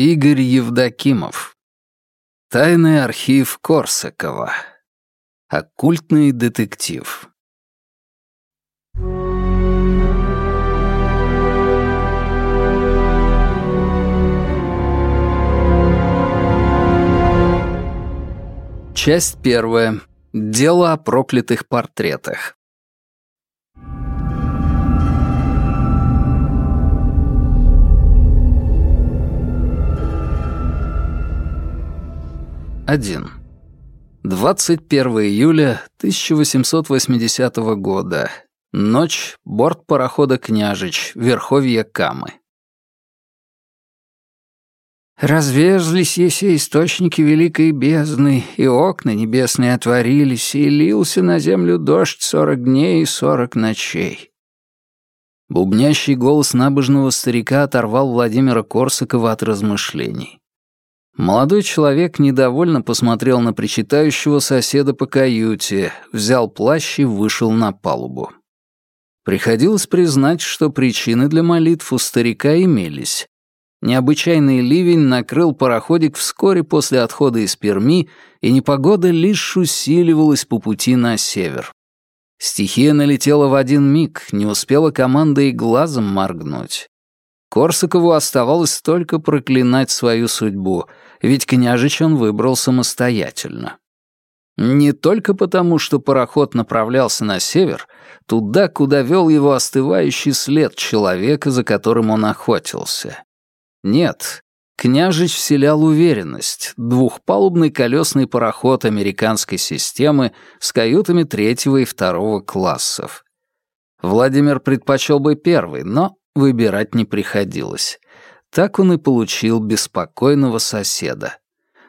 Игорь Евдокимов. Тайный архив Корсакова. Оккультный детектив. Часть первая. Дело о проклятых портретах. Один. 21 июля 1880 года. Ночь. Борт парохода «Княжич», Верховье Камы. Разверзлись еси источники великой бездны, и окна небесные отворились, и лился на землю дождь сорок дней и сорок ночей. Бубнящий голос набожного старика оторвал Владимира Корсакова от размышлений. Молодой человек недовольно посмотрел на причитающего соседа по каюте, взял плащ и вышел на палубу. Приходилось признать, что причины для молитв у старика имелись. Необычайный ливень накрыл пароходик вскоре после отхода из Перми, и непогода лишь усиливалась по пути на север. Стихия налетела в один миг, не успела команда и глазом моргнуть. Корсакову оставалось только проклинать свою судьбу — ведь княжич он выбрал самостоятельно. Не только потому, что пароход направлялся на север, туда, куда вел его остывающий след человека, за которым он охотился. Нет, княжич вселял уверенность. Двухпалубный колесный пароход американской системы с каютами третьего и второго классов. Владимир предпочел бы первый, но выбирать не приходилось. Так он и получил беспокойного соседа.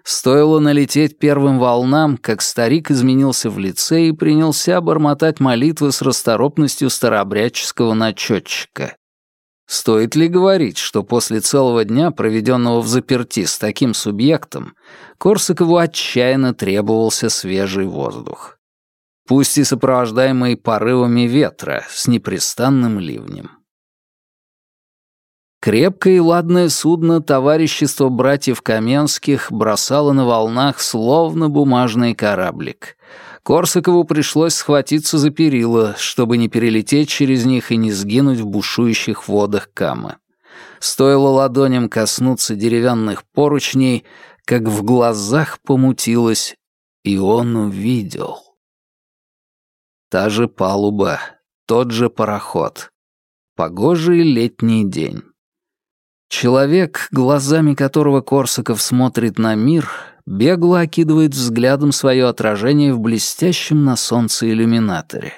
Стоило налететь первым волнам, как старик изменился в лице и принялся бормотать молитвы с расторопностью старообрядческого начетчика. Стоит ли говорить, что после целого дня, проведенного в заперти с таким субъектом, Корсакову отчаянно требовался свежий воздух? Пусть и сопровождаемый порывами ветра с непрестанным ливнем. Крепкое и ладное судно товарищества братьев Каменских бросало на волнах словно бумажный кораблик. Корсакову пришлось схватиться за перила, чтобы не перелететь через них и не сгинуть в бушующих водах Камы. Стоило ладоням коснуться деревянных поручней, как в глазах помутилось, и он увидел. Та же палуба, тот же пароход. Погожий летний день. Человек, глазами которого Корсаков смотрит на мир, бегло окидывает взглядом свое отражение в блестящем на солнце иллюминаторе.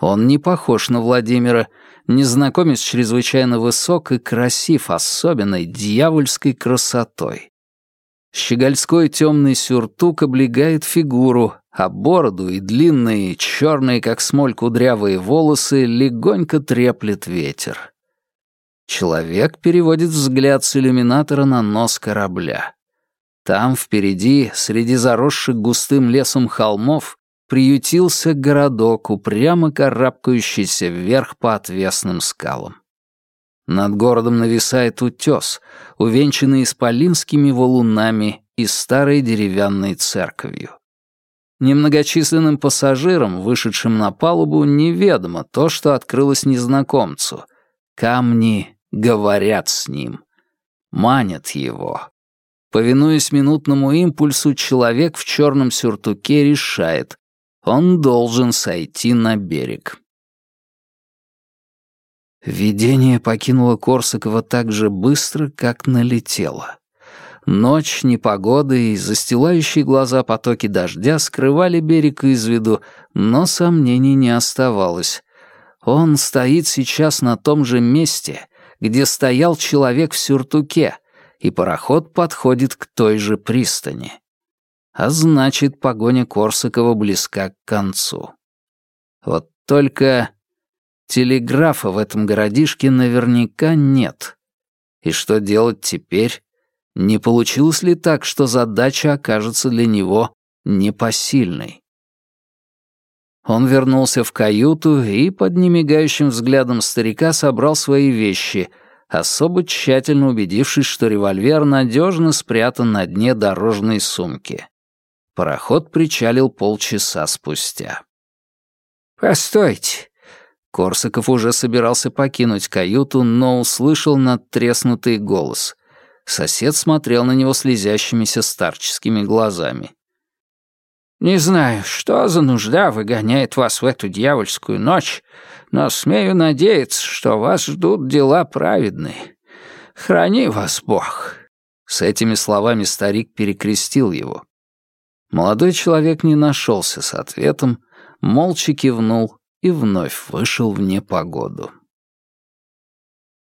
Он не похож на Владимира, незнакомец чрезвычайно высок и красив особенной дьявольской красотой. Щегольской темный сюртук облегает фигуру, а бороду и длинные, черные, как смоль, кудрявые волосы легонько треплет ветер. Человек переводит взгляд с иллюминатора на нос корабля. Там, впереди, среди заросших густым лесом холмов, приютился городок, упрямо карабкающийся вверх по отвесным скалам. Над городом нависает утес, увенчанный исполинскими валунами и старой деревянной церковью. Немногочисленным пассажирам, вышедшим на палубу, неведомо то, что открылось незнакомцу. Камни говорят с ним, манят его. Повинуясь минутному импульсу, человек в черном сюртуке решает, он должен сойти на берег. Видение покинуло Корсакова так же быстро, как налетело. Ночь, непогода и застилающие глаза потоки дождя скрывали берег из виду, но сомнений не оставалось. Он стоит сейчас на том же месте, где стоял человек в сюртуке, и пароход подходит к той же пристани. А значит, погоня Корсакова близка к концу. Вот только телеграфа в этом городишке наверняка нет. И что делать теперь? Не получилось ли так, что задача окажется для него непосильной? Он вернулся в каюту и под немигающим взглядом старика собрал свои вещи, особо тщательно убедившись, что револьвер надежно спрятан на дне дорожной сумки. Пароход причалил полчаса спустя. «Постойте!» Корсаков уже собирался покинуть каюту, но услышал надтреснутый голос. Сосед смотрел на него слезящимися старческими глазами. «Не знаю, что за нужда выгоняет вас в эту дьявольскую ночь, но смею надеяться, что вас ждут дела праведные. Храни вас Бог». С этими словами старик перекрестил его. Молодой человек не нашелся с ответом, молча кивнул и вновь вышел в непогоду.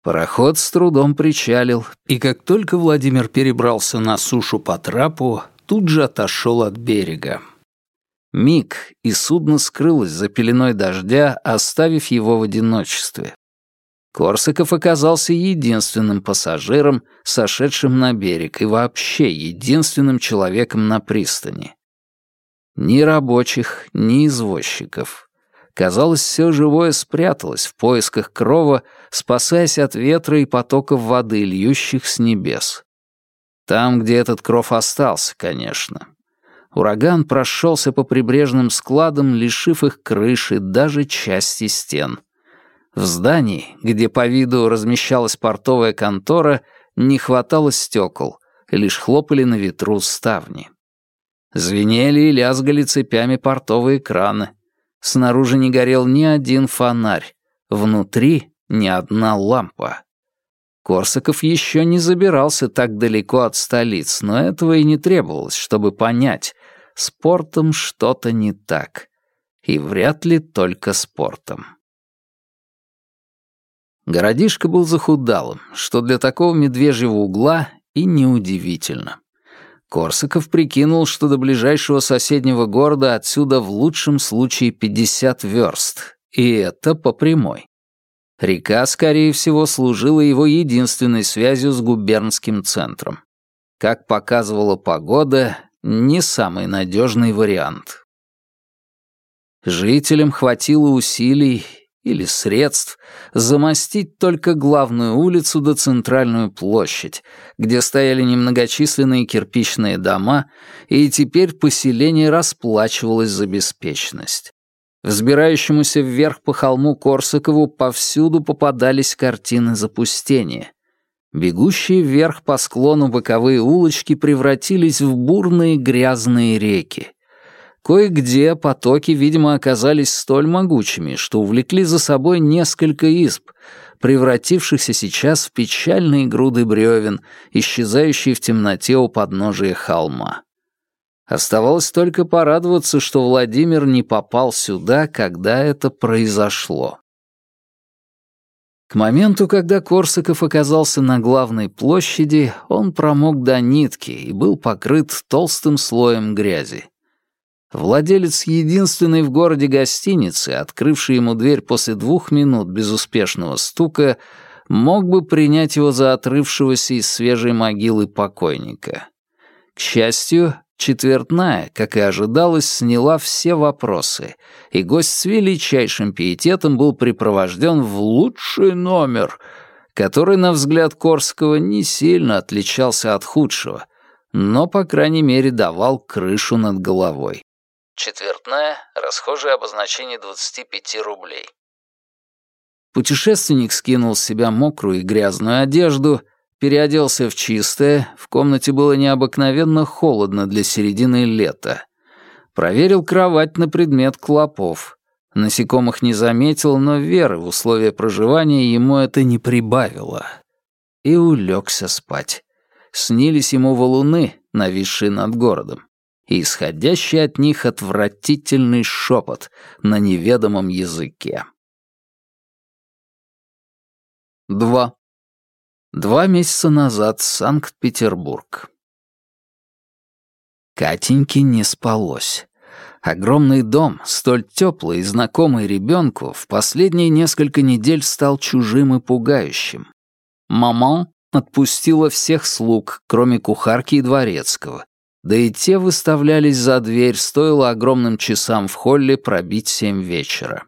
Пароход с трудом причалил, и как только Владимир перебрался на сушу по трапу, тут же отошел от берега. Миг, и судно скрылось за пеленой дождя, оставив его в одиночестве. Корсаков оказался единственным пассажиром, сошедшим на берег, и вообще единственным человеком на пристани. Ни рабочих, ни извозчиков. Казалось, все живое спряталось в поисках крова, спасаясь от ветра и потоков воды, льющих с небес. Там, где этот кров остался, конечно. Ураган прошелся по прибрежным складам, лишив их крыши, даже части стен. В здании, где по виду размещалась портовая контора, не хватало стекол, лишь хлопали на ветру ставни. Звенели и лязгали цепями портовые краны. Снаружи не горел ни один фонарь, внутри ни одна лампа. Корсаков еще не забирался так далеко от столиц, но этого и не требовалось, чтобы понять, спортом что-то не так. И вряд ли только спортом. Городишко был захудалым, что для такого медвежьего угла и неудивительно. Корсаков прикинул, что до ближайшего соседнего города отсюда в лучшем случае 50 верст, и это по прямой. Река, скорее всего, служила его единственной связью с губернским центром. Как показывала погода, не самый надежный вариант. Жителям хватило усилий или средств замостить только главную улицу до центральную площадь, где стояли немногочисленные кирпичные дома, и теперь поселение расплачивалось за беспечность. Взбирающемуся вверх по холму Корсакову повсюду попадались картины запустения. Бегущие вверх по склону боковые улочки превратились в бурные грязные реки. Кое-где потоки, видимо, оказались столь могучими, что увлекли за собой несколько изб, превратившихся сейчас в печальные груды бревен, исчезающие в темноте у подножия холма. Оставалось только порадоваться, что Владимир не попал сюда, когда это произошло. К моменту, когда Корсаков оказался на главной площади, он промок до нитки и был покрыт толстым слоем грязи. Владелец единственной в городе гостиницы, открывший ему дверь после двух минут безуспешного стука, мог бы принять его за отрывшегося из свежей могилы покойника. К счастью, четвертная, как и ожидалось, сняла все вопросы, и гость с величайшим пиететом был припровожден в лучший номер, который, на взгляд Корского, не сильно отличался от худшего, но, по крайней мере, давал крышу над головой. Четвертная — расхожее обозначение 25 рублей. Путешественник скинул с себя мокрую и грязную одежду, переоделся в чистое, в комнате было необыкновенно холодно для середины лета. Проверил кровать на предмет клопов. Насекомых не заметил, но веры в условия проживания ему это не прибавило. И улегся спать. Снились ему валуны, нависшие над городом и исходящий от них отвратительный шепот на неведомом языке. Два. Два месяца назад Санкт-Петербург. Катеньке не спалось. Огромный дом, столь теплый и знакомый ребенку, в последние несколько недель стал чужим и пугающим. Маман отпустила всех слуг, кроме кухарки и дворецкого, да и те выставлялись за дверь, стоило огромным часам в холле пробить семь вечера.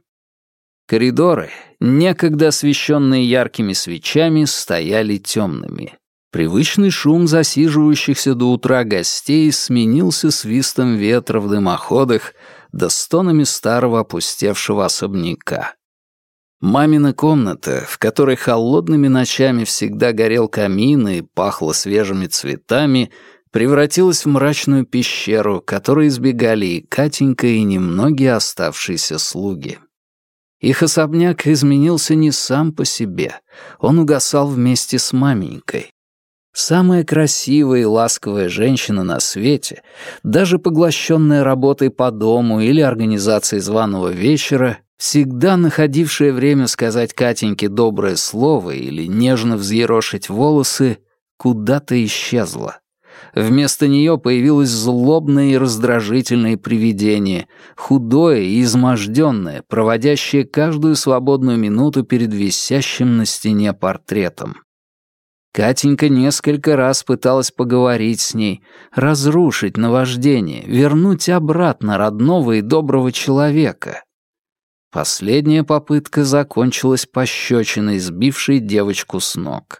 Коридоры, некогда освещенные яркими свечами, стояли темными. Привычный шум засиживающихся до утра гостей сменился свистом ветра в дымоходах да стонами старого опустевшего особняка. Мамина комната, в которой холодными ночами всегда горел камин и пахло свежими цветами, превратилась в мрачную пещеру, которой избегали и Катенька, и немногие оставшиеся слуги. Их особняк изменился не сам по себе, он угасал вместе с маменькой. Самая красивая и ласковая женщина на свете, даже поглощенная работой по дому или организацией званого вечера, всегда находившая время сказать Катеньке доброе слово или нежно взъерошить волосы, куда-то исчезла. Вместо нее появилось злобное и раздражительное привидение, худое и изможденное, проводящее каждую свободную минуту перед висящим на стене портретом. Катенька несколько раз пыталась поговорить с ней, разрушить наваждение, вернуть обратно родного и доброго человека. Последняя попытка закончилась пощечиной, сбившей девочку с ног.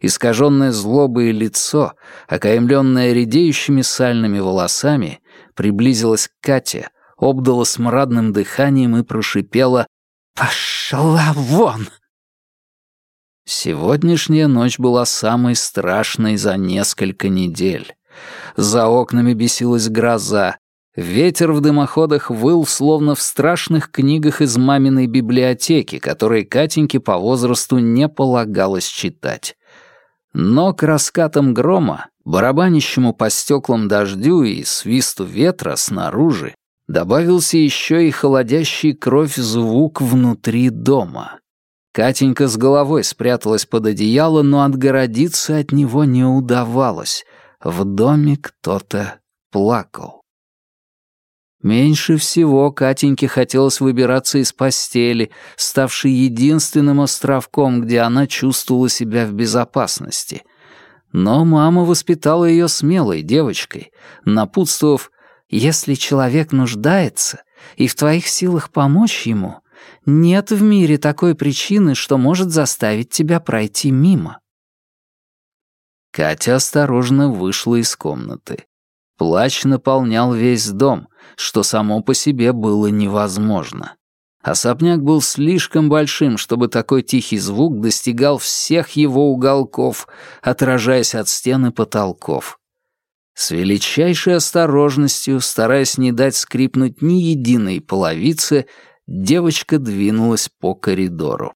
Искаженное злобое лицо, окаемленное редеющими сальными волосами, приблизилось к Кате, обдало смрадным дыханием и прошипела «Пошла вон!» Сегодняшняя ночь была самой страшной за несколько недель. За окнами бесилась гроза. Ветер в дымоходах выл, словно в страшных книгах из маминой библиотеки, которые Катеньке по возрасту не полагалось читать. Но к раскатам грома, барабанящему по стеклам дождю и свисту ветра снаружи, добавился еще и холодящий кровь звук внутри дома. Катенька с головой спряталась под одеяло, но отгородиться от него не удавалось. В доме кто-то плакал. Меньше всего Катеньке хотелось выбираться из постели, ставшей единственным островком, где она чувствовала себя в безопасности. Но мама воспитала ее смелой девочкой, напутствовав, «Если человек нуждается, и в твоих силах помочь ему, нет в мире такой причины, что может заставить тебя пройти мимо. Катя осторожно вышла из комнаты. Плач наполнял весь дом, что само по себе было невозможно. Особняк был слишком большим, чтобы такой тихий звук достигал всех его уголков, отражаясь от стен и потолков. С величайшей осторожностью, стараясь не дать скрипнуть ни единой половице, девочка двинулась по коридору.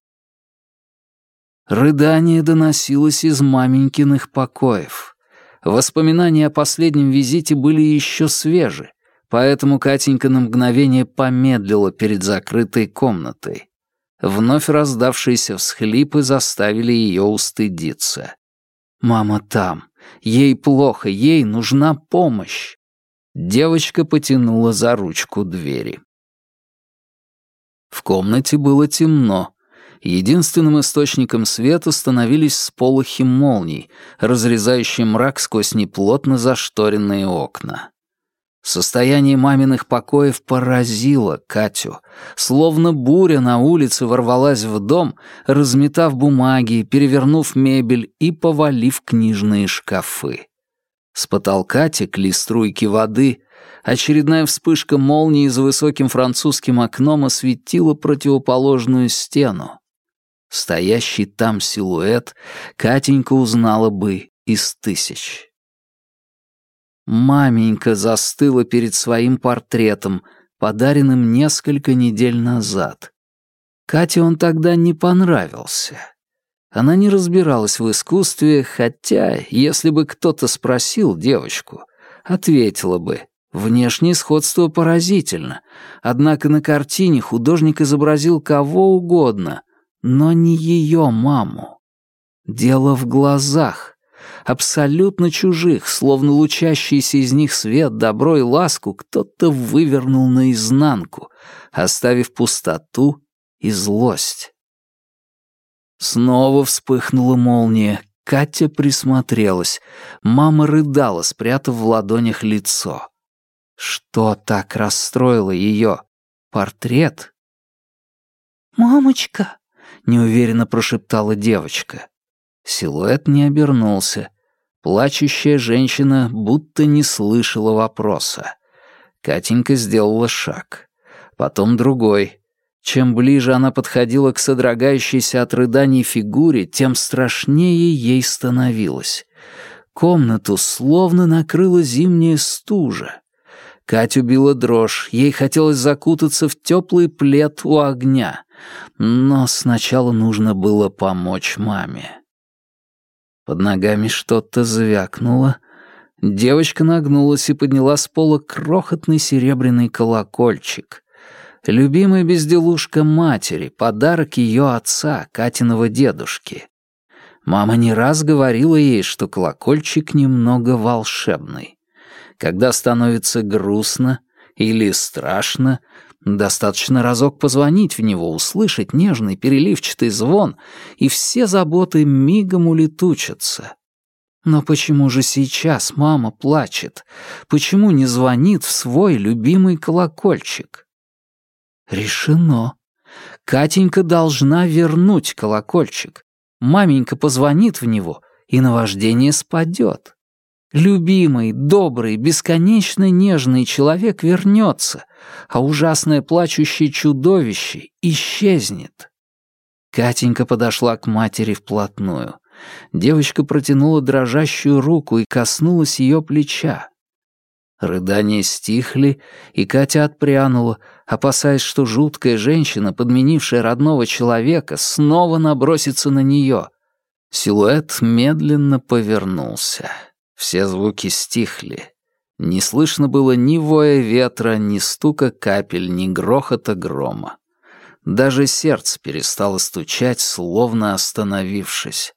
Рыдание доносилось из маменькиных покоев. Воспоминания о последнем визите были еще свежи, поэтому Катенька на мгновение помедлила перед закрытой комнатой. Вновь раздавшиеся всхлипы заставили ее устыдиться. «Мама там. Ей плохо, ей нужна помощь». Девочка потянула за ручку двери. В комнате было темно. Единственным источником света становились сполохи молний, разрезающие мрак сквозь неплотно зашторенные окна. Состояние маминых покоев поразило Катю. Словно буря на улице ворвалась в дом, разметав бумаги, перевернув мебель и повалив книжные шкафы. С потолка текли струйки воды, Очередная вспышка молнии за высоким французским окном осветила противоположную стену. Стоящий там силуэт Катенька узнала бы из тысяч. Маменька застыла перед своим портретом, подаренным несколько недель назад. Кате он тогда не понравился. Она не разбиралась в искусстве, хотя, если бы кто-то спросил девочку, ответила бы Внешнее сходство поразительно, однако на картине художник изобразил кого угодно, но не ее маму. Дело в глазах, абсолютно чужих, словно лучащийся из них свет, добро и ласку кто-то вывернул наизнанку, оставив пустоту и злость. Снова вспыхнула молния. Катя присмотрелась. Мама рыдала, спрятав в ладонях лицо. Что так расстроило ее? Портрет? «Мамочка, — неуверенно прошептала девочка. Силуэт не обернулся. Плачущая женщина будто не слышала вопроса. Катенька сделала шаг. Потом другой. Чем ближе она подходила к содрогающейся от рыданий фигуре, тем страшнее ей становилось. Комнату словно накрыла зимняя стужа. Катю била дрожь, ей хотелось закутаться в теплый плед у огня. Но сначала нужно было помочь маме. Под ногами что-то звякнуло. Девочка нагнулась и подняла с пола крохотный серебряный колокольчик. Любимая безделушка матери, подарок ее отца, Катиного дедушки. Мама не раз говорила ей, что колокольчик немного волшебный. Когда становится грустно или страшно, достаточно разок позвонить в него, услышать нежный переливчатый звон, и все заботы мигом улетучатся. Но почему же сейчас мама плачет? Почему не звонит в свой любимый колокольчик? Решено. Катенька должна вернуть колокольчик. Маменька позвонит в него, и наваждение спадет. Любимый, добрый, бесконечно нежный человек вернется, а ужасное плачущее чудовище исчезнет. Катенька подошла к матери вплотную. Девочка протянула дрожащую руку и коснулась ее плеча. Рыдания стихли, и Катя отпрянула, опасаясь, что жуткая женщина, подменившая родного человека, снова набросится на нее. Силуэт медленно повернулся. Все звуки стихли. Не слышно было ни воя ветра, ни стука капель, ни грохота грома. Даже сердце перестало стучать, словно остановившись.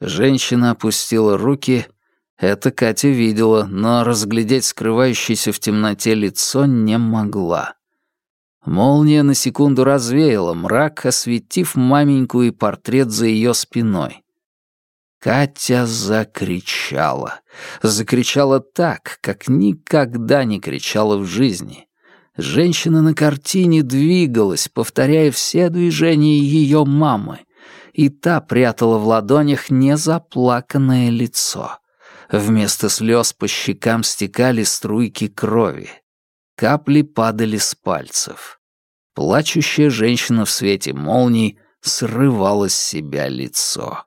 Женщина опустила руки — это Катя видела, но разглядеть скрывающееся в темноте лицо не могла. Молния на секунду развеяла мрак, осветив маменьку и портрет за ее спиной. Катя закричала. Закричала так, как никогда не кричала в жизни. Женщина на картине двигалась, повторяя все движения ее мамы, и та прятала в ладонях незаплаканное лицо. Вместо слез по щекам стекали струйки крови. Капли падали с пальцев. Плачущая женщина в свете молний срывала с себя лицо.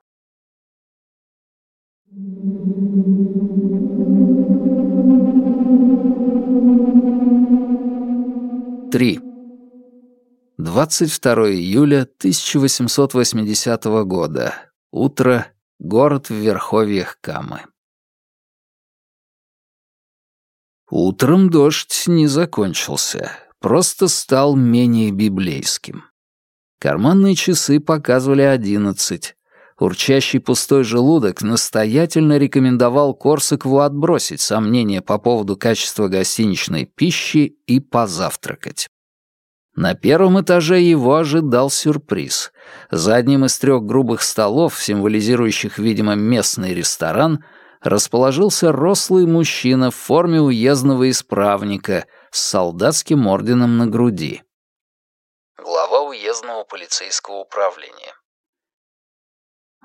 Три. 22 июля 1880 года. Утро. Город в верховьях Камы. Утром дождь не закончился, просто стал менее библейским. Карманные часы показывали одиннадцать. Урчащий пустой желудок настоятельно рекомендовал Корсакову отбросить сомнения по поводу качества гостиничной пищи и позавтракать. На первом этаже его ожидал сюрприз. За одним из трех грубых столов, символизирующих, видимо, местный ресторан, расположился рослый мужчина в форме уездного исправника с солдатским орденом на груди. Глава уездного полицейского управления.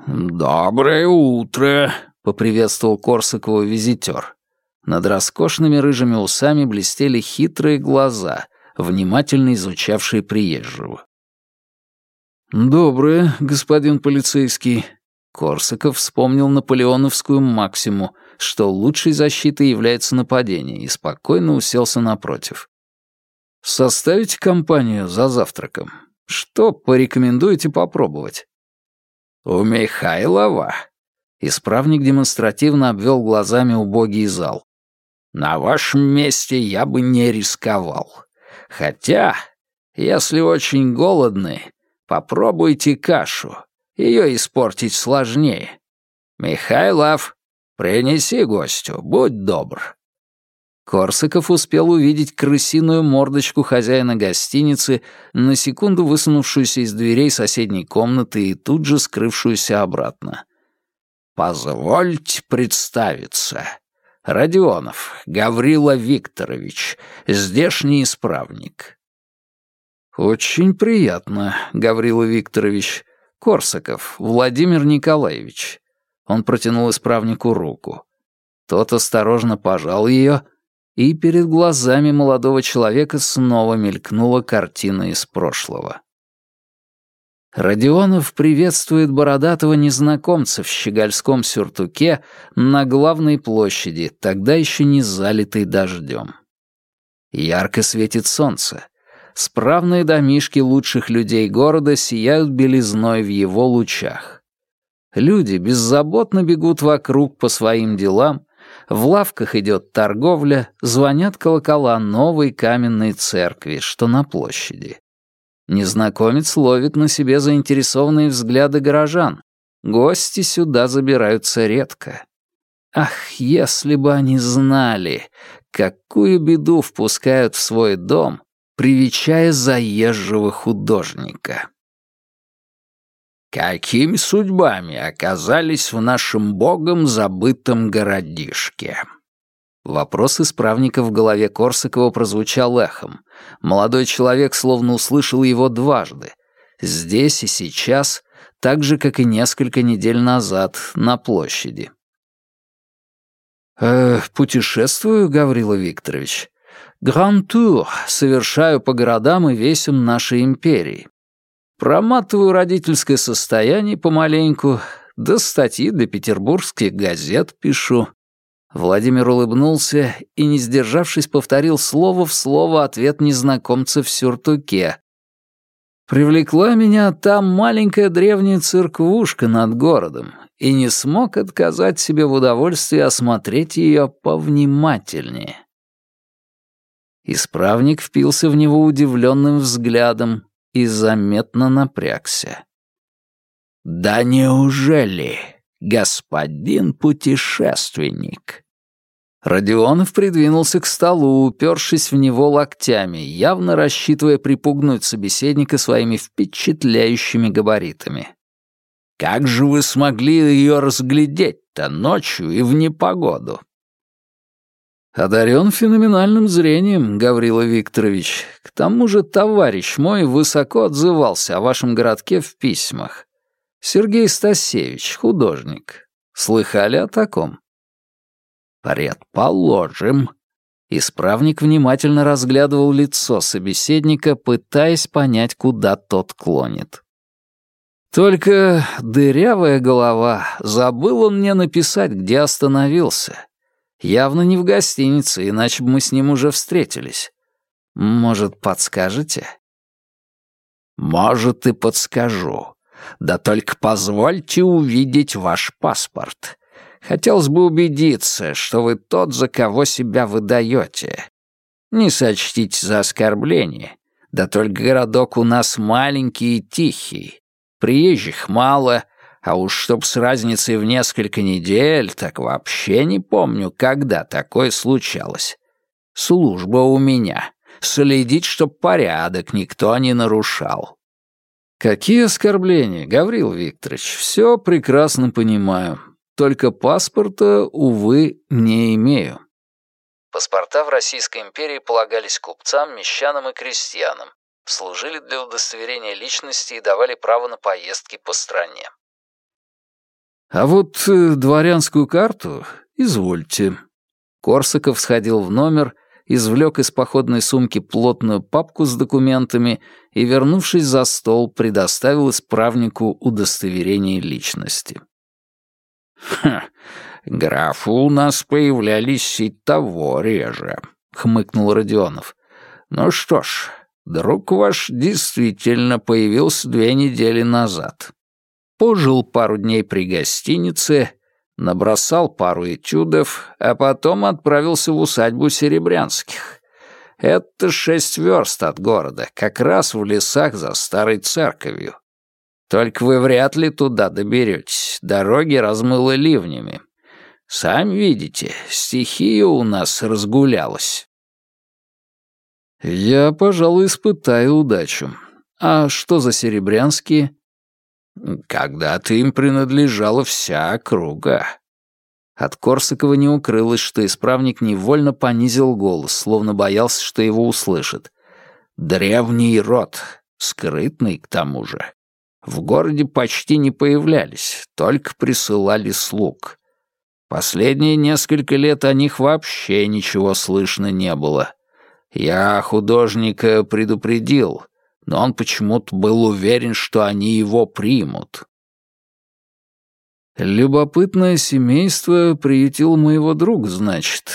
«Доброе утро», — поприветствовал Корсакова визитер. Над роскошными рыжими усами блестели хитрые глаза, внимательно изучавшие приезжего. «Доброе, господин полицейский», Корсаков вспомнил наполеоновскую максиму, что лучшей защитой является нападение, и спокойно уселся напротив. «Составите компанию за завтраком. Что порекомендуете попробовать?» «У Михайлова?» Исправник демонстративно обвел глазами убогий зал. «На вашем месте я бы не рисковал. Хотя, если очень голодны, попробуйте кашу. Ее испортить сложнее. Михайлов, принеси гостю, будь добр». Корсаков успел увидеть крысиную мордочку хозяина гостиницы, на секунду высунувшуюся из дверей соседней комнаты и тут же скрывшуюся обратно. «Позвольте представиться. Родионов, Гаврила Викторович, здешний исправник». «Очень приятно, Гаврила Викторович. Корсаков, Владимир Николаевич». Он протянул исправнику руку. Тот осторожно пожал ее, и перед глазами молодого человека снова мелькнула картина из прошлого. Родионов приветствует бородатого незнакомца в щегольском сюртуке на главной площади, тогда еще не залитой дождем. Ярко светит солнце. Справные домишки лучших людей города сияют белизной в его лучах. Люди беззаботно бегут вокруг по своим делам, в лавках идет торговля, звонят колокола новой каменной церкви, что на площади. Незнакомец ловит на себе заинтересованные взгляды горожан. Гости сюда забираются редко. Ах, если бы они знали, какую беду впускают в свой дом, привечая заезжего художника. Какими судьбами оказались в нашем богом забытом городишке? Вопрос исправника в голове Корсакова прозвучал эхом. Молодой человек словно услышал его дважды. Здесь и сейчас, так же, как и несколько недель назад, на площади. «Э, «Путешествую, Гаврила Викторович. Гран-тур совершаю по городам и весям нашей империи. Проматываю родительское состояние помаленьку, да статьи для петербургских газет пишу. Владимир улыбнулся и, не сдержавшись, повторил слово в слово ответ незнакомца в сюртуке. Привлекла меня там маленькая древняя церквушка над городом, и не смог отказать себе в удовольствии осмотреть ее повнимательнее. Исправник впился в него удивленным взглядом и заметно напрягся. «Да неужели?» господин путешественник». Родионов придвинулся к столу, упершись в него локтями, явно рассчитывая припугнуть собеседника своими впечатляющими габаритами. «Как же вы смогли ее разглядеть-то ночью и в непогоду?» «Одарен феноменальным зрением, Гаврила Викторович. К тому же товарищ мой высоко отзывался о вашем городке в письмах. Сергей Стасевич, художник. Слыхали о таком? Предположим. Исправник внимательно разглядывал лицо собеседника, пытаясь понять, куда тот клонит. Только дырявая голова, забыл он мне написать, где остановился. Явно не в гостинице, иначе бы мы с ним уже встретились. Может, подскажете? Может, и подскажу. Да только позвольте увидеть ваш паспорт. Хотелось бы убедиться, что вы тот, за кого себя выдаете. Не сочтите за оскорбление. Да только городок у нас маленький и тихий. Приезжих мало, а уж чтоб с разницей в несколько недель, так вообще не помню, когда такое случалось. Служба у меня. Следить, чтоб порядок никто не нарушал. «Какие оскорбления, Гаврил Викторович, все прекрасно понимаю. Только паспорта, увы, не имею». Паспорта в Российской империи полагались купцам, мещанам и крестьянам, служили для удостоверения личности и давали право на поездки по стране. «А вот э, дворянскую карту извольте». Корсаков сходил в номер извлек из походной сумки плотную папку с документами и, вернувшись за стол, предоставил исправнику удостоверение личности. «Ха, графы у нас появлялись и того реже», — хмыкнул Родионов. «Ну что ж, друг ваш действительно появился две недели назад. Пожил пару дней при гостинице набросал пару этюдов, а потом отправился в усадьбу Серебрянских. Это шесть верст от города, как раз в лесах за старой церковью. Только вы вряд ли туда доберетесь, дороги размыло ливнями. Сами видите, стихия у нас разгулялась. Я, пожалуй, испытаю удачу. А что за серебрянские? Когда-то им принадлежала вся округа. От Корсакова не укрылось, что исправник невольно понизил голос, словно боялся, что его услышат. Древний род, скрытный к тому же. В городе почти не появлялись, только присылали слуг. Последние несколько лет о них вообще ничего слышно не было. Я художника предупредил, но он почему-то был уверен, что они его примут. Любопытное семейство приютил моего друга, значит.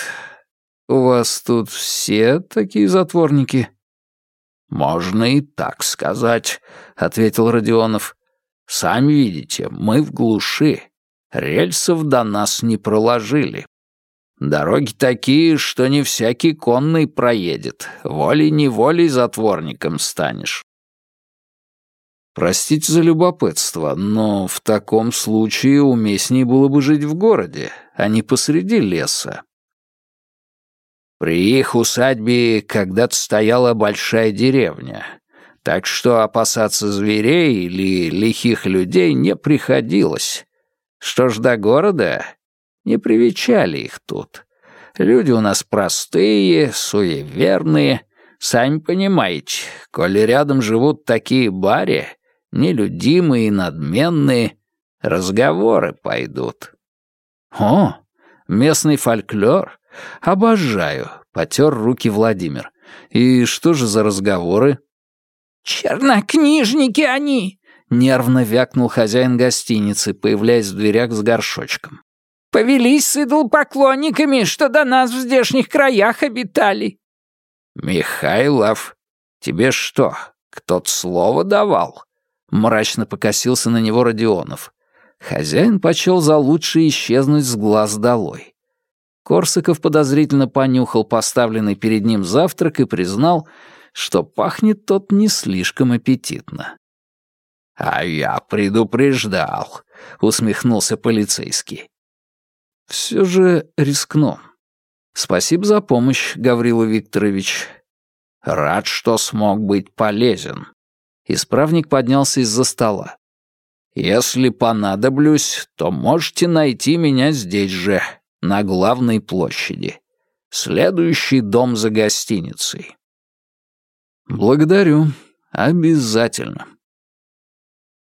У вас тут все такие затворники? Можно и так сказать, ответил Родионов. Сами видите, мы в глуши. Рельсов до нас не проложили. Дороги такие, что не всякий конный проедет. Волей-неволей затворником станешь. Простите за любопытство, но в таком случае уместнее было бы жить в городе, а не посреди леса. При их усадьбе когда-то стояла большая деревня, так что опасаться зверей или лихих людей не приходилось. Что ж до города, не привечали их тут. Люди у нас простые, суеверные. Сами понимаете, коли рядом живут такие бари, нелюдимые и надменные, разговоры пойдут. О, местный фольклор. Обожаю, потер руки Владимир. И что же за разговоры? Чернокнижники они, нервно вякнул хозяин гостиницы, появляясь в дверях с горшочком. Повелись с идолопоклонниками, что до нас в здешних краях обитали. Михайлов, тебе что, кто-то слово давал? Мрачно покосился на него Родионов. Хозяин почел за лучшее исчезнуть с глаз долой. Корсаков подозрительно понюхал поставленный перед ним завтрак и признал, что пахнет тот не слишком аппетитно. «А я предупреждал», — усмехнулся полицейский. «Все же рискну. Спасибо за помощь, Гаврила Викторович. Рад, что смог быть полезен», Исправник поднялся из-за стола. «Если понадоблюсь, то можете найти меня здесь же, на главной площади. Следующий дом за гостиницей». «Благодарю. Обязательно».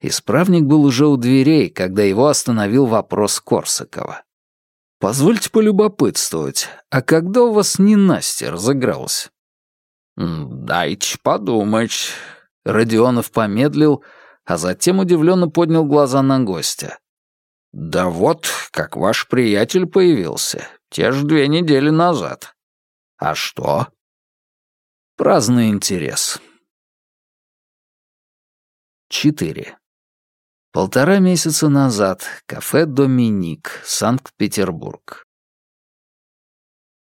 Исправник был уже у дверей, когда его остановил вопрос Корсакова. «Позвольте полюбопытствовать, а когда у вас ненастье разыгралось?» «Дайте подумать. Родионов помедлил, а затем удивленно поднял глаза на гостя. «Да вот, как ваш приятель появился, те же две недели назад. А что?» «Праздный интерес». 4. Полтора месяца назад. Кафе «Доминик», Санкт-Петербург.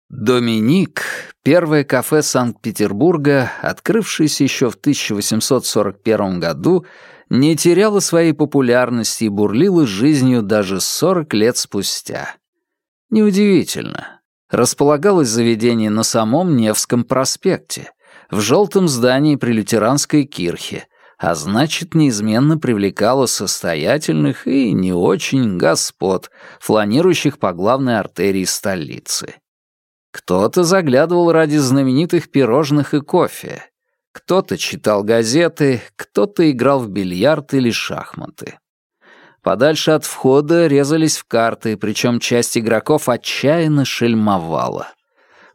«Доминик» — первое кафе Санкт-Петербурга, открывшееся еще в 1841 году, не теряло своей популярности и бурлило жизнью даже 40 лет спустя. Неудивительно. Располагалось заведение на самом Невском проспекте, в желтом здании при лютеранской кирхе, а значит, неизменно привлекало состоятельных и не очень господ, фланирующих по главной артерии столицы. Кто-то заглядывал ради знаменитых пирожных и кофе. Кто-то читал газеты, кто-то играл в бильярд или шахматы. Подальше от входа резались в карты, причем часть игроков отчаянно шельмовала.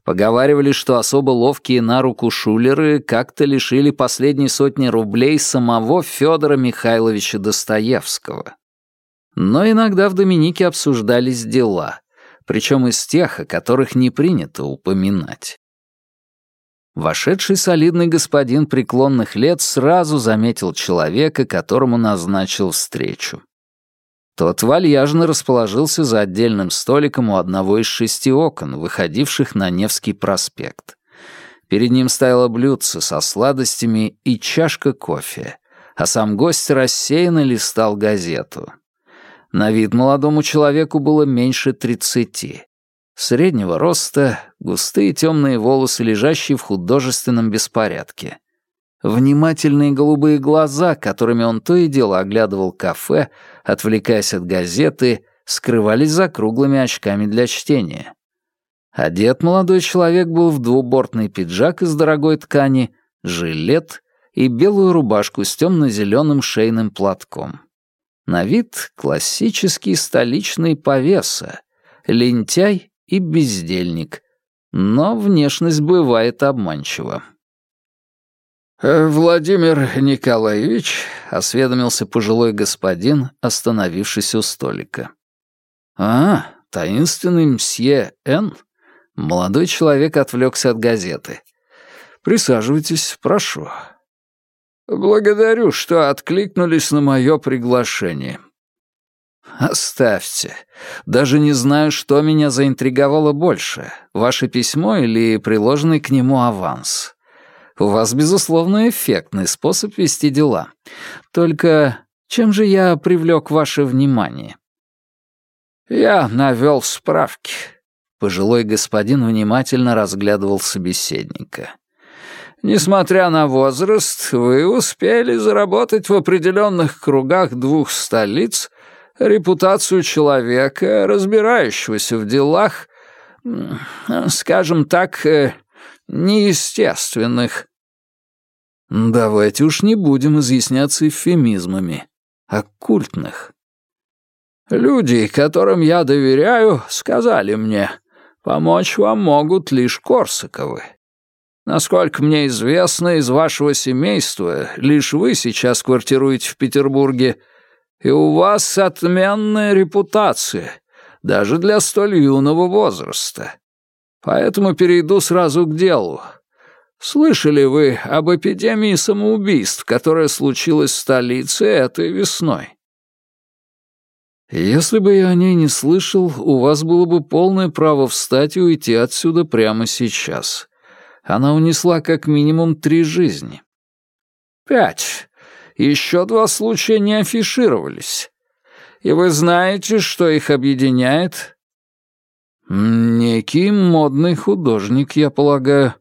Поговаривали, что особо ловкие на руку шулеры как-то лишили последней сотни рублей самого Федора Михайловича Достоевского. Но иногда в Доминике обсуждались дела — причем из тех, о которых не принято упоминать. Вошедший солидный господин преклонных лет сразу заметил человека, которому назначил встречу. Тот вальяжно расположился за отдельным столиком у одного из шести окон, выходивших на Невский проспект. Перед ним стояло блюдце со сладостями и чашка кофе, а сам гость рассеянно листал газету. На вид молодому человеку было меньше тридцати. Среднего роста, густые темные волосы, лежащие в художественном беспорядке. Внимательные голубые глаза, которыми он то и дело оглядывал кафе, отвлекаясь от газеты, скрывались за круглыми очками для чтения. Одет молодой человек был в двубортный пиджак из дорогой ткани, жилет и белую рубашку с темно-зеленым шейным платком. На вид классический столичный повеса, лентяй и бездельник, но внешность бывает обманчива. «Э, «Владимир Николаевич», — осведомился пожилой господин, остановившись у столика. «А, таинственный мсье Н?» Молодой человек отвлекся от газеты. «Присаживайтесь, прошу». «Благодарю, что откликнулись на мое приглашение». «Оставьте. Даже не знаю, что меня заинтриговало больше, ваше письмо или приложенный к нему аванс. У вас, безусловно, эффектный способ вести дела. Только чем же я привлек ваше внимание?» «Я навел справки». Пожилой господин внимательно разглядывал собеседника. Несмотря на возраст, вы успели заработать в определенных кругах двух столиц репутацию человека, разбирающегося в делах, скажем так, э, неестественных. Давайте уж не будем изъясняться эвфемизмами. Оккультных. Люди, которым я доверяю, сказали мне, помочь вам могут лишь Корсаковы. Насколько мне известно, из вашего семейства лишь вы сейчас квартируете в Петербурге, и у вас отменная репутация, даже для столь юного возраста. Поэтому перейду сразу к делу. Слышали вы об эпидемии самоубийств, которая случилась в столице этой весной? Если бы я о ней не слышал, у вас было бы полное право встать и уйти отсюда прямо сейчас. Она унесла как минимум три жизни. Пять. Еще два случая не афишировались. И вы знаете, что их объединяет? Некий модный художник, я полагаю.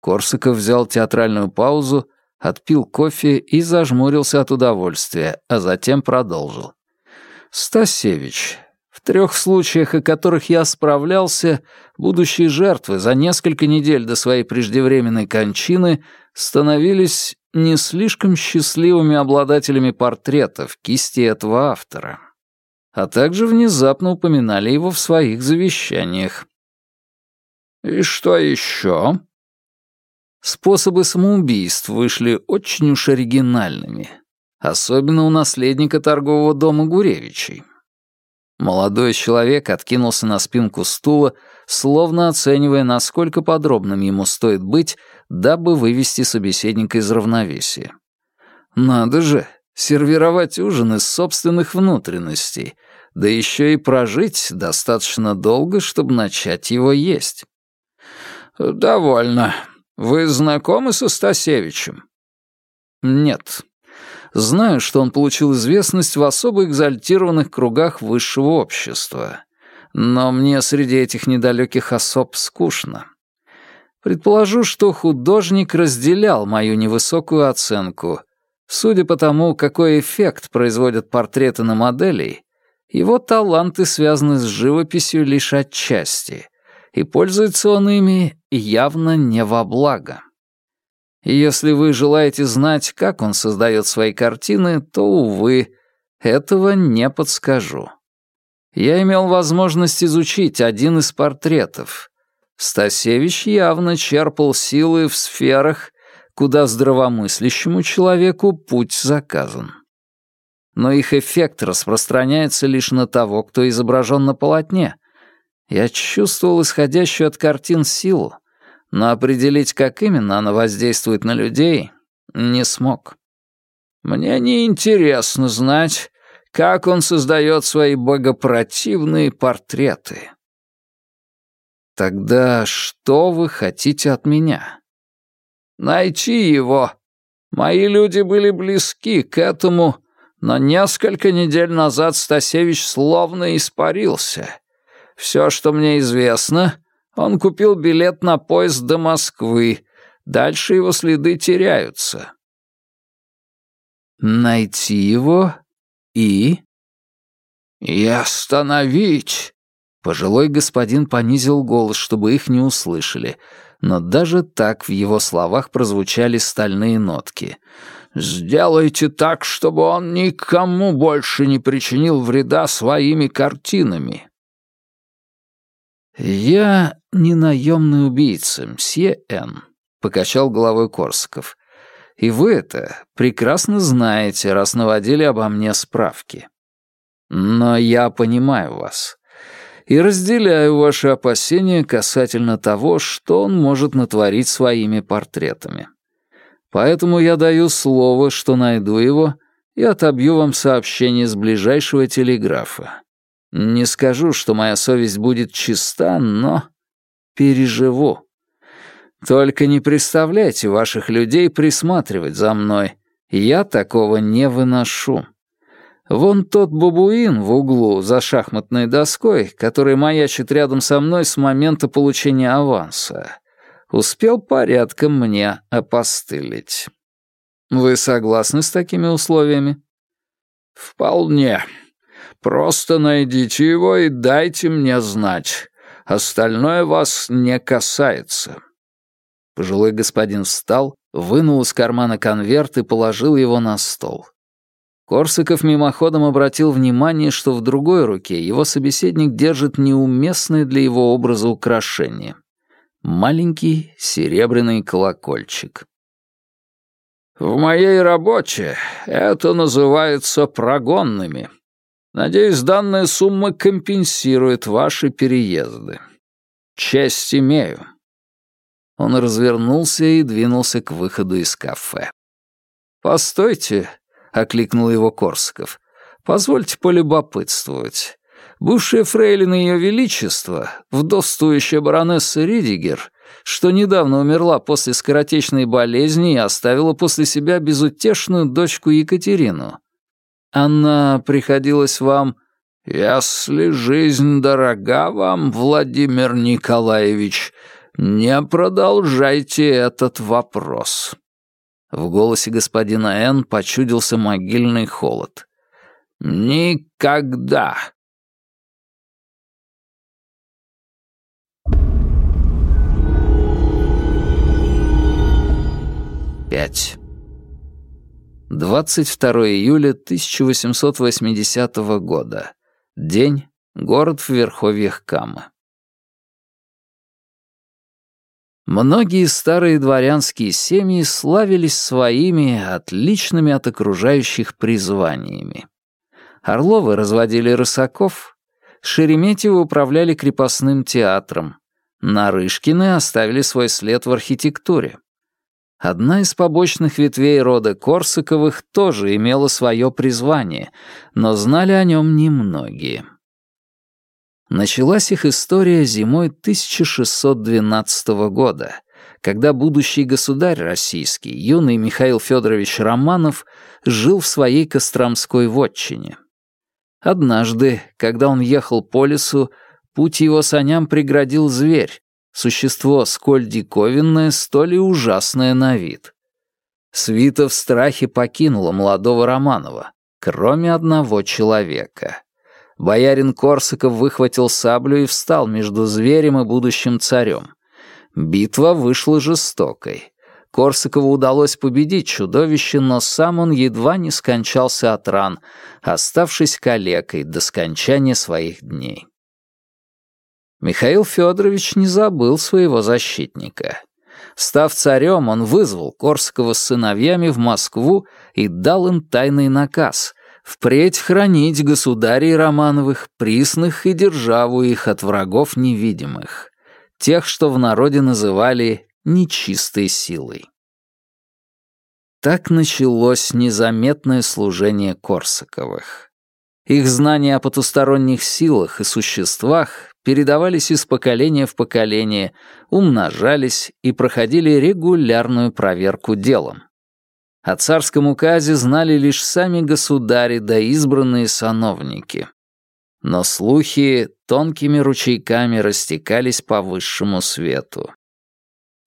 Корсаков взял театральную паузу, отпил кофе и зажмурился от удовольствия, а затем продолжил. «Стасевич, в трех случаях, о которых я справлялся, будущие жертвы за несколько недель до своей преждевременной кончины становились не слишком счастливыми обладателями портретов кисти этого автора, а также внезапно упоминали его в своих завещаниях. «И что еще?» Способы самоубийств вышли очень уж оригинальными, особенно у наследника торгового дома Гуревичей. Молодой человек откинулся на спинку стула, словно оценивая, насколько подробным ему стоит быть, дабы вывести собеседника из равновесия. Надо же, сервировать ужин из собственных внутренностей, да еще и прожить достаточно долго, чтобы начать его есть. «Довольно. Вы знакомы со Стасевичем?» «Нет», Знаю, что он получил известность в особо экзальтированных кругах высшего общества. Но мне среди этих недалеких особ скучно. Предположу, что художник разделял мою невысокую оценку. Судя по тому, какой эффект производят портреты на моделей, его таланты связаны с живописью лишь отчасти, и пользуется он ими явно не во благо. Если вы желаете знать, как он создает свои картины, то, увы, этого не подскажу. Я имел возможность изучить один из портретов. Стасевич явно черпал силы в сферах, куда здравомыслящему человеку путь заказан. Но их эффект распространяется лишь на того, кто изображен на полотне. Я чувствовал исходящую от картин силу, но определить, как именно она воздействует на людей, не смог. Мне не интересно знать, как он создает свои богопротивные портреты. Тогда что вы хотите от меня? Найти его. Мои люди были близки к этому, но несколько недель назад Стасевич словно испарился. Все, что мне известно, он купил билет на поезд до Москвы. Дальше его следы теряются. Найти его и... И остановить. Пожилой господин понизил голос, чтобы их не услышали, но даже так в его словах прозвучали стальные нотки. «Сделайте так, чтобы он никому больше не причинил вреда своими картинами». «Я не наемный убийца, мсье Н», — покачал головой Корсаков. «И вы это прекрасно знаете, раз наводили обо мне справки. Но я понимаю вас и разделяю ваши опасения касательно того, что он может натворить своими портретами. Поэтому я даю слово, что найду его и отобью вам сообщение с ближайшего телеграфа. Не скажу, что моя совесть будет чиста, но переживу. Только не представляйте ваших людей присматривать за мной. Я такого не выношу. Вон тот бабуин в углу за шахматной доской, который маячит рядом со мной с момента получения аванса, успел порядком мне опостылить. Вы согласны с такими условиями? Вполне. Просто найдите его и дайте мне знать. Остальное вас не касается. Пожилой господин встал, вынул из кармана конверт и положил его на стол. Корсаков мимоходом обратил внимание, что в другой руке его собеседник держит неуместное для его образа украшение. Маленький серебряный колокольчик. «В моей работе это называется прогонными. Надеюсь, данная сумма компенсирует ваши переезды. Честь имею». Он развернулся и двинулся к выходу из кафе. «Постойте», — окликнул его Корсаков. «Позвольте полюбопытствовать. Бывшая фрейлина Ее Величества, вдовствующая баронесса Ридигер, что недавно умерла после скоротечной болезни и оставила после себя безутешную дочку Екатерину. Она приходилась вам... «Если жизнь дорога вам, Владимир Николаевич, не продолжайте этот вопрос». В голосе господина Н почудился могильный холод. «Никогда!» Пять. 22 июля 1880 года. День. Город в верховьях Камы. Многие старые дворянские семьи славились своими, отличными от окружающих призваниями. Орловы разводили рысаков, Шереметьевы управляли крепостным театром, Нарышкины оставили свой след в архитектуре. Одна из побочных ветвей рода Корсаковых тоже имела свое призвание, но знали о нем немногие. Началась их история зимой 1612 года, когда будущий государь российский, юный Михаил Федорович Романов, жил в своей Костромской вотчине. Однажды, когда он ехал по лесу, путь его саням преградил зверь, существо сколь диковинное, столь и ужасное на вид. Свита в страхе покинула молодого Романова, кроме одного человека. Боярин Корсаков выхватил саблю и встал между зверем и будущим царем. Битва вышла жестокой. Корсакову удалось победить чудовище, но сам он едва не скончался от ран, оставшись калекой до скончания своих дней. Михаил Федорович не забыл своего защитника. Став царем, он вызвал Корсакова с сыновьями в Москву и дал им тайный наказ впредь хранить государей Романовых, присных и державу их от врагов невидимых, тех, что в народе называли нечистой силой. Так началось незаметное служение Корсаковых. Их знания о потусторонних силах и существах передавались из поколения в поколение, умножались и проходили регулярную проверку делом. О царском указе знали лишь сами государи да избранные сановники. Но слухи тонкими ручейками растекались по высшему свету.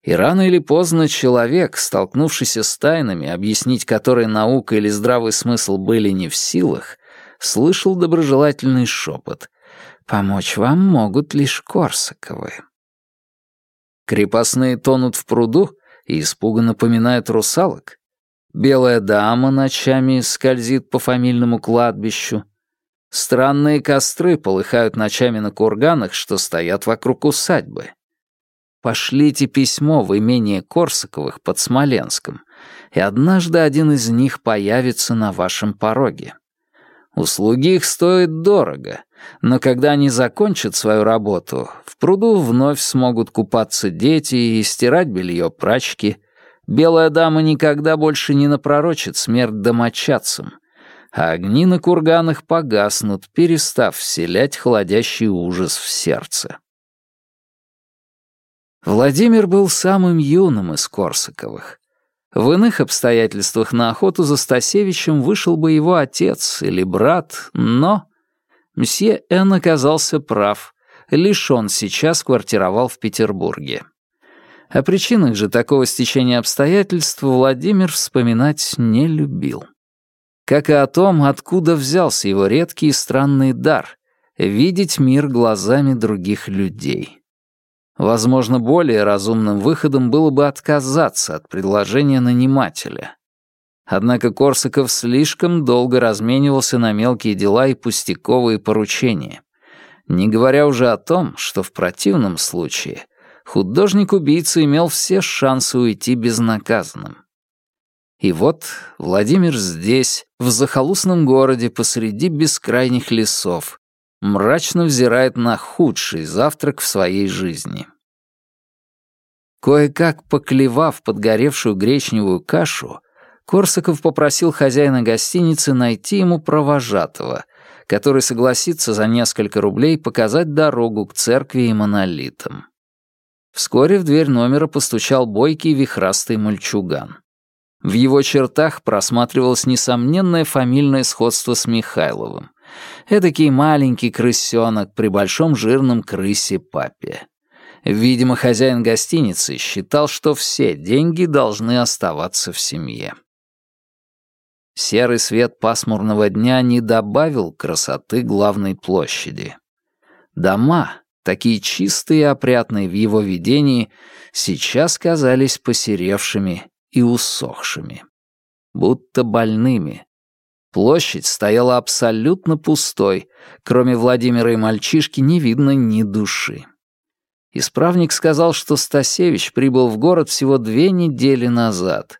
И рано или поздно человек, столкнувшийся с тайнами, объяснить которые наука или здравый смысл были не в силах, слышал доброжелательный шепот. Помочь вам могут лишь Корсаковы. Крепостные тонут в пруду и испуганно поминают русалок. Белая дама ночами скользит по фамильному кладбищу. Странные костры полыхают ночами на курганах, что стоят вокруг усадьбы. Пошлите письмо в имение Корсаковых под Смоленском, и однажды один из них появится на вашем пороге. Услуги их стоят дорого, но когда они закончат свою работу, в пруду вновь смогут купаться дети и стирать белье прачки. Белая дама никогда больше не напророчит смерть домочадцам, а огни на курганах погаснут, перестав вселять холодящий ужас в сердце. Владимир был самым юным из Корсаковых. В иных обстоятельствах на охоту за Стасевичем вышел бы его отец или брат, но... Мсье Н. оказался прав. Лишь он сейчас квартировал в Петербурге. О причинах же такого стечения обстоятельств Владимир вспоминать не любил. Как и о том, откуда взялся его редкий и странный дар — видеть мир глазами других людей. Возможно, более разумным выходом было бы отказаться от предложения нанимателя. Однако Корсаков слишком долго разменивался на мелкие дела и пустяковые поручения, не говоря уже о том, что в противном случае художник-убийца имел все шансы уйти безнаказанным. И вот Владимир здесь, в захолустном городе посреди бескрайних лесов, мрачно взирает на худший завтрак в своей жизни. Кое-как поклевав подгоревшую гречневую кашу, Корсаков попросил хозяина гостиницы найти ему провожатого, который согласится за несколько рублей показать дорогу к церкви и монолитам. Вскоре в дверь номера постучал бойкий вихрастый мальчуган. В его чертах просматривалось несомненное фамильное сходство с Михайловым. Эдакий маленький крысенок при большом жирном крысе-папе. Видимо, хозяин гостиницы считал, что все деньги должны оставаться в семье. Серый свет пасмурного дня не добавил красоты главной площади. Дома, такие чистые и опрятные в его видении, сейчас казались посеревшими и усохшими, будто больными. Площадь стояла абсолютно пустой, кроме Владимира и мальчишки не видно ни души. Исправник сказал, что Стасевич прибыл в город всего две недели назад.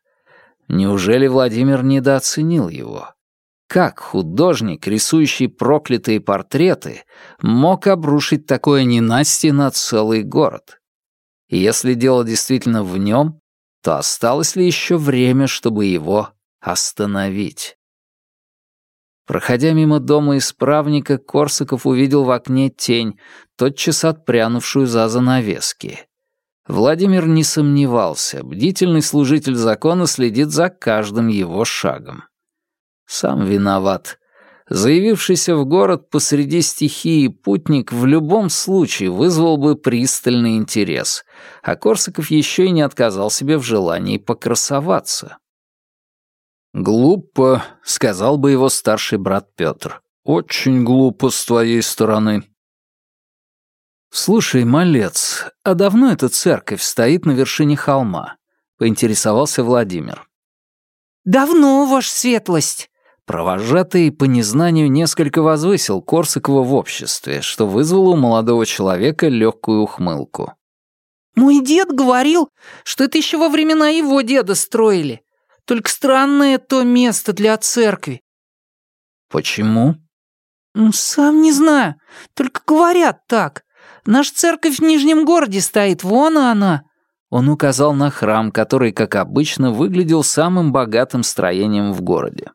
Неужели Владимир недооценил его? Как художник, рисующий проклятые портреты, мог обрушить такое ненастье на целый город? И если дело действительно в нем, то осталось ли еще время, чтобы его остановить? Проходя мимо дома исправника, Корсаков увидел в окне тень, тотчас отпрянувшую за занавески. Владимир не сомневался, бдительный служитель закона следит за каждым его шагом. Сам виноват. Заявившийся в город посреди стихии путник в любом случае вызвал бы пристальный интерес, а Корсаков еще и не отказал себе в желании покрасоваться. «Глупо», — сказал бы его старший брат Петр. «Очень глупо с твоей стороны». «Слушай, малец, а давно эта церковь стоит на вершине холма?» — поинтересовался Владимир. «Давно, ваша светлость», Провожатый по незнанию несколько возвысил Корсакова в обществе, что вызвало у молодого человека легкую ухмылку. «Мой дед говорил, что это еще во времена его деда строили. Только странное то место для церкви». «Почему?» «Сам не знаю, только говорят так. Наша церковь в Нижнем городе стоит, вон она». Он указал на храм, который, как обычно, выглядел самым богатым строением в городе.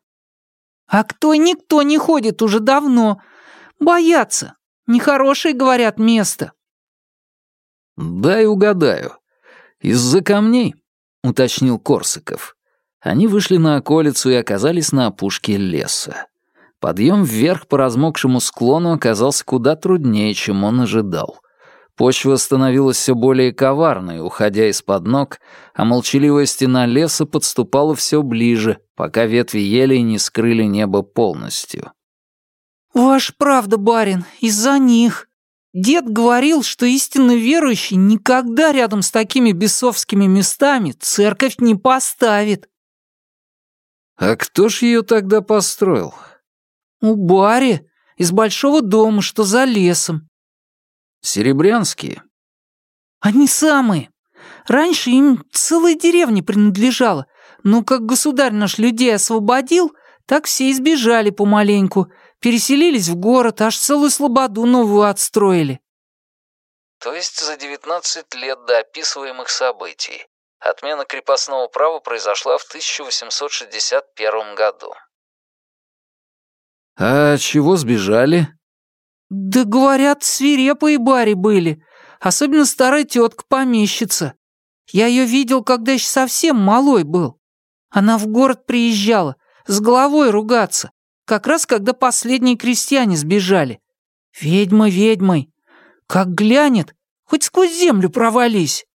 А кто никто не ходит уже давно. Боятся. Нехорошее, говорят, место. «Дай угадаю. Из-за камней?» — уточнил Корсаков. Они вышли на околицу и оказались на опушке леса. Подъем вверх по размокшему склону оказался куда труднее, чем он ожидал. Почва становилась все более коварной, уходя из-под ног, а молчаливая стена леса подступала все ближе, пока ветви елей не скрыли небо полностью. «Ваш правда, барин, из-за них. Дед говорил, что истинно верующий никогда рядом с такими бесовскими местами церковь не поставит». «А кто ж ее тогда построил?» «У Бари, из большого дома, что за лесом». «Серебрянские?» «Они самые. Раньше им целая деревня принадлежала, но как государь наш людей освободил, так все избежали помаленьку, переселились в город, аж целую слободу новую отстроили». То есть за 19 лет до описываемых событий. Отмена крепостного права произошла в 1861 году. «А чего сбежали?» «Да, говорят, свирепые бари были, особенно старая тетка-помещица. Я ее видел, когда еще совсем малой был. Она в город приезжала, с головой ругаться, как раз когда последние крестьяне сбежали. Ведьма ведьмой. Как глянет, хоть сквозь землю провались.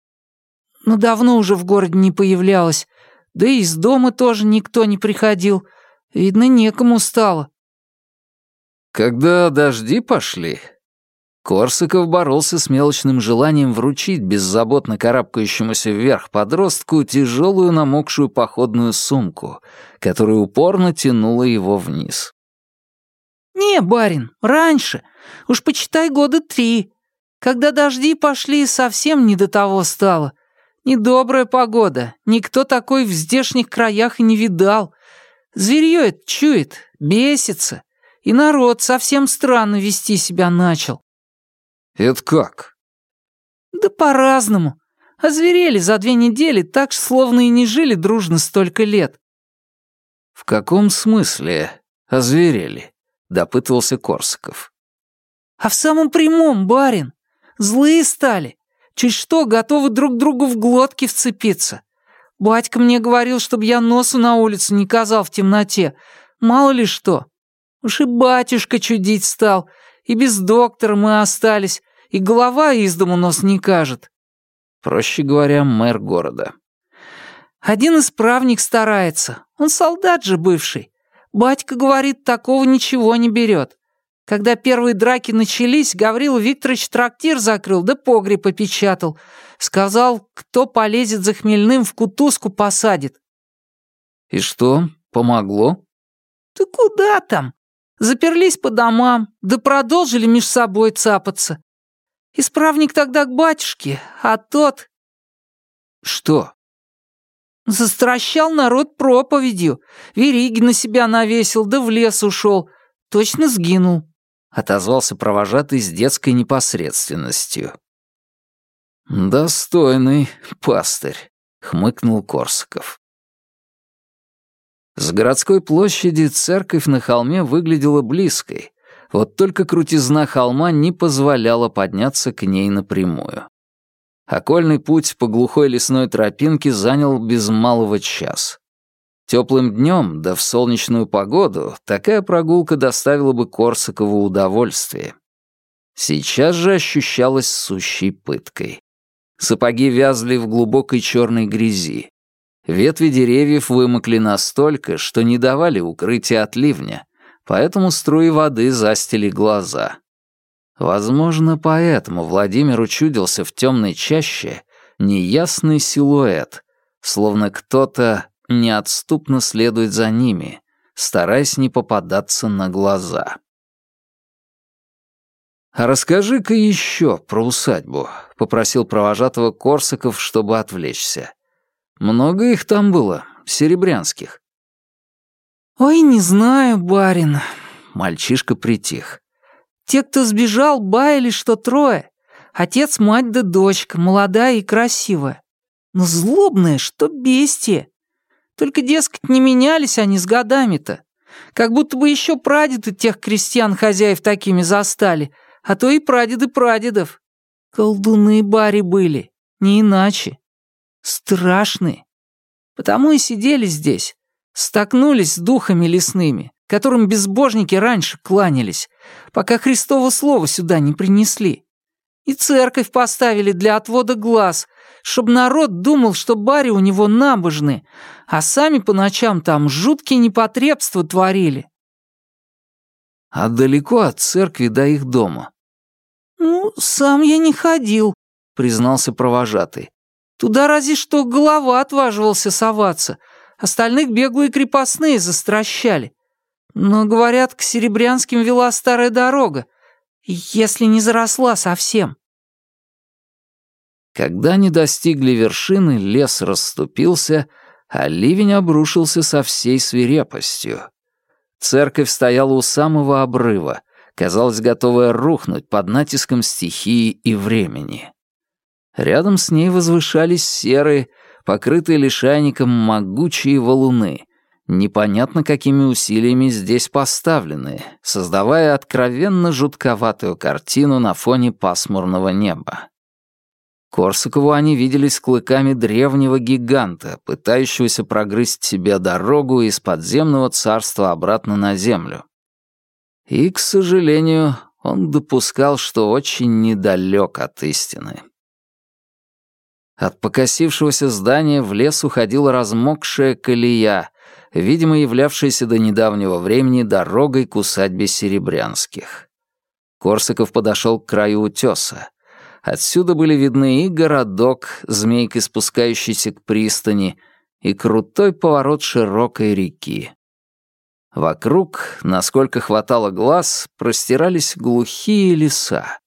Но давно уже в городе не появлялась, да и из дома тоже никто не приходил. Видно, некому стало. Когда дожди пошли, Корсаков боролся с мелочным желанием вручить беззаботно карабкающемуся вверх подростку тяжелую намокшую походную сумку, которая упорно тянула его вниз. «Не, барин, раньше. Уж почитай года три. Когда дожди пошли, совсем не до того стало. Недобрая погода. Никто такой в здешних краях и не видал. Зверьё это чует, бесится. И народ совсем странно вести себя начал. «Это как?» «Да по-разному. Озверели за две недели так, словно и не жили дружно столько лет». «В каком смысле озверели?» — допытывался Корсаков. «А в самом прямом, барин. Злые стали. Чуть что, готовы друг другу в глотки вцепиться. Батька мне говорил, чтобы я носу на улицу не казал в темноте. Мало ли что. Уж и батюшка чудить стал, и без доктора мы остались, и голова из дому нос не кажет. Проще говоря, мэр города. Один исправник старается. Он солдат же бывший. Батька говорит, такого ничего не берет. Когда первые драки начались, Гаврил Викторович трактир закрыл, да погреб опечатал. Сказал, кто полезет за хмельным, в кутузку посадит. И что, помогло? Да куда там? Заперлись по домам, да продолжили меж собой цапаться. Исправник тогда к батюшке, а тот... Что? Застращал народ проповедью, вериги на себя навесил, да в лес ушел. Точно сгинул. Отозвался провожатый с детской непосредственностью. «Достойный пастырь», — хмыкнул Корсаков. С городской площади церковь на холме выглядела близкой, вот только крутизна холма не позволяла подняться к ней напрямую. Окольный путь по глухой лесной тропинке занял без малого час. Теплым днем, да в солнечную погоду, такая прогулка доставила бы Корсакову удовольствие. Сейчас же ощущалась сущей пыткой. Сапоги вязли в глубокой черной грязи. Ветви деревьев вымокли настолько, что не давали укрытия от ливня, поэтому струи воды застили глаза. Возможно, поэтому Владимир чудился в темной чаще неясный силуэт, словно кто-то неотступно следует за ними, стараясь не попадаться на глаза. «А расскажи-ка еще про усадьбу», — попросил провожатого Корсаков, чтобы отвлечься. «Много их там было, серебрянских?» «Ой, не знаю, барин». Мальчишка притих. «Те, кто сбежал, баяли, что трое. Отец, мать да дочка, молодая и красивая. Но злобная, что бестия. Только, дескать, не менялись они с годами-то. Как будто бы еще прадеды тех крестьян-хозяев такими застали, а то и прадеды прадедов. Колдуны бари были, не иначе. Страшные. Потому и сидели здесь, Столкнулись с духами лесными, которым безбожники раньше кланялись, пока Христово слово сюда не принесли. И церковь поставили для отвода глаз, чтобы народ думал, что бари у него набожны, а сами по ночам там жуткие непотребства творили. А далеко от церкви до их дома?» «Ну, сам я не ходил», — признался провожатый. «Туда разве что голова отваживался соваться. Остальных беглые крепостные застращали. Но, говорят, к Серебрянским вела старая дорога, если не заросла совсем». Когда они достигли вершины, лес расступился, а ливень обрушился со всей свирепостью. Церковь стояла у самого обрыва, казалось, готовая рухнуть под натиском стихии и времени. Рядом с ней возвышались серые, покрытые лишайником могучие валуны, непонятно какими усилиями здесь поставленные, создавая откровенно жутковатую картину на фоне пасмурного неба. Корсакову они виделись клыками древнего гиганта, пытающегося прогрызть себе дорогу из подземного царства обратно на землю. И, к сожалению, он допускал, что очень недалек от истины. От покосившегося здания в лес уходила размокшая колея, видимо, являвшаяся до недавнего времени дорогой к усадьбе Серебрянских. Корсаков подошел к краю утеса. Отсюда были видны и городок, змейкой спускающийся к пристани, и крутой поворот широкой реки. Вокруг, насколько хватало глаз, простирались глухие леса.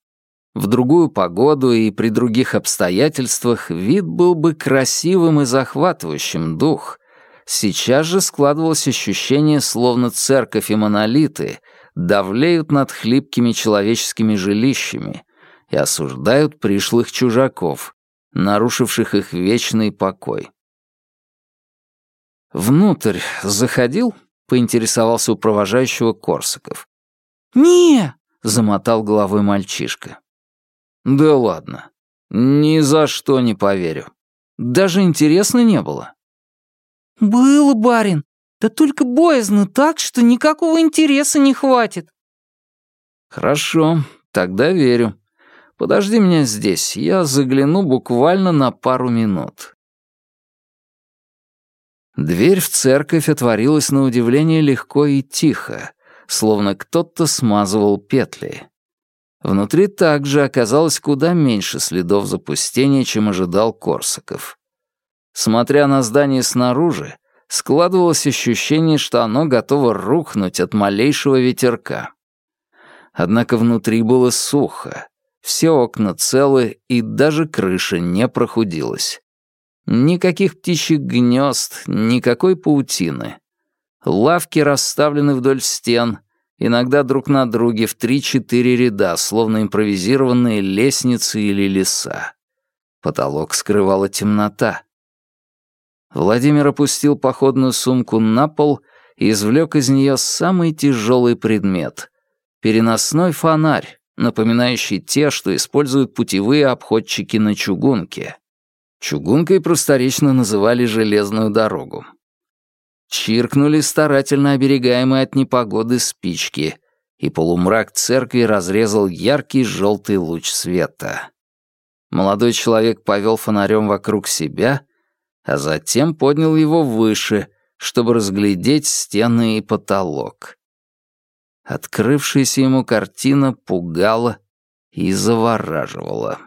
В другую погоду и при других обстоятельствах вид был бы красивым и захватывающим дух. Сейчас же складывалось ощущение, словно церковь и монолиты давлеют над хлипкими человеческими жилищами, и осуждают пришлых чужаков, нарушивших их вечный покой. «Внутрь заходил?» — поинтересовался у провожающего Корсаков. «Не!» — замотал головой мальчишка. «Да ладно. Ни за что не поверю. Даже интересно не было». «Было, барин. Да только боязно так, что никакого интереса не хватит». «Хорошо, тогда верю. Подожди меня здесь, я загляну буквально на пару минут». Дверь в церковь отворилась на удивление легко и тихо, словно кто-то смазывал петли. Внутри также оказалось куда меньше следов запустения, чем ожидал Корсаков. Смотря на здание снаружи, складывалось ощущение, что оно готово рухнуть от малейшего ветерка. Однако внутри было сухо, все окна целы, и даже крыша не прохудилась. Никаких птичьих гнезд, никакой паутины. Лавки расставлены вдоль стен, иногда друг на друге в три-четыре ряда, словно импровизированные лестницы или леса. Потолок скрывала темнота. Владимир опустил походную сумку на пол и извлек из нее самый тяжелый предмет — переносной фонарь, напоминающий те, что используют путевые обходчики на чугунке. Чугункой просторечно называли железную дорогу. Чиркнули старательно оберегаемые от непогоды спички, и полумрак церкви разрезал яркий желтый луч света. Молодой человек повел фонарем вокруг себя, а затем поднял его выше, чтобы разглядеть стены и потолок. Открывшаяся ему картина пугала и завораживала.